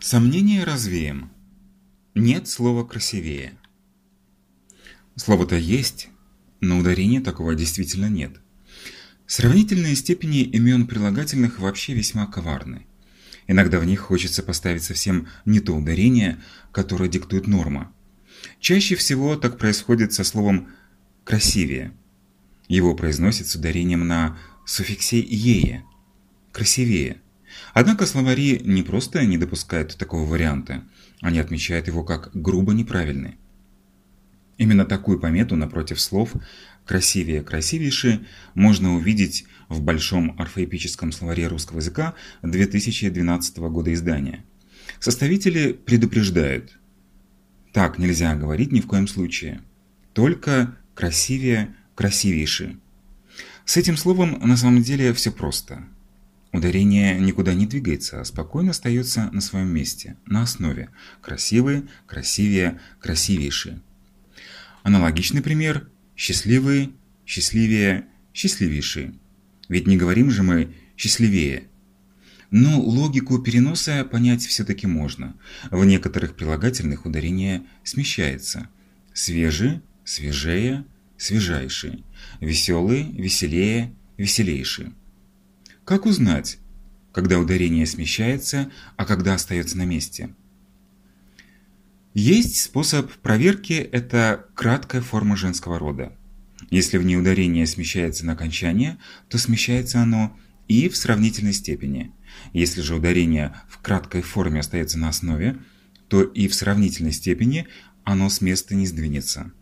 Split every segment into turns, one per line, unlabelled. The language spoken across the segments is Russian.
Сомнения развеем. Нет слова красивее. Слово-то есть, но ударения такого действительно нет. Сравнительные степени имен прилагательных вообще весьма коварны. Иногда в них хочется поставить совсем не то ударение, которое диктует норма. Чаще всего так происходит со словом «красивее». Его произносят с ударением на суффиксе «ее» – «красивее». Однако словари не просто не допускают такого варианта, они отмечают его как грубо неправильный. Именно такую помету напротив слов «красивее», «красивейше» можно увидеть в Большом орфоэпическом словаре русского языка 2012 года издания. Составители предупреждают. Так нельзя говорить ни в коем случае. Только «красивее», «красивейше». С этим словом на самом деле все просто. Ударение никуда не двигается, а спокойно остается на своем месте, на основе «красивый», «красивее», «красивейший». Аналогичный пример – счастливый, счастливее, счастливейший. Ведь не говорим же мы «счастливее». Но логику переноса понять все-таки можно. В некоторых прилагательных ударение смещается. Свежий, свежее, свежайший. Веселый, веселее, веселейший. Как узнать, когда ударение смещается, а когда остается на месте? Есть способ проверки – это краткая форма женского рода. Если в ней ударение смещается на окончание, то смещается оно и в сравнительной степени. Если же ударение в краткой форме остается на основе, то и в сравнительной степени оно с места не сдвинется.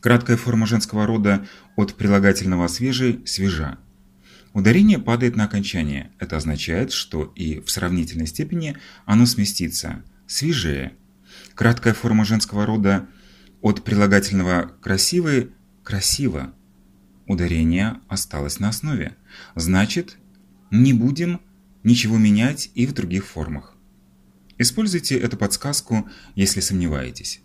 Краткая форма женского рода от прилагательного «свежий» – «свежа». Ударение падает на окончание. Это означает, что и в сравнительной степени оно сместится – «свежее». Краткая форма женского рода от прилагательного «красивый» – «красиво». Ударение осталось на основе. Значит, не будем ничего менять и в других формах. Используйте эту подсказку, если сомневаетесь.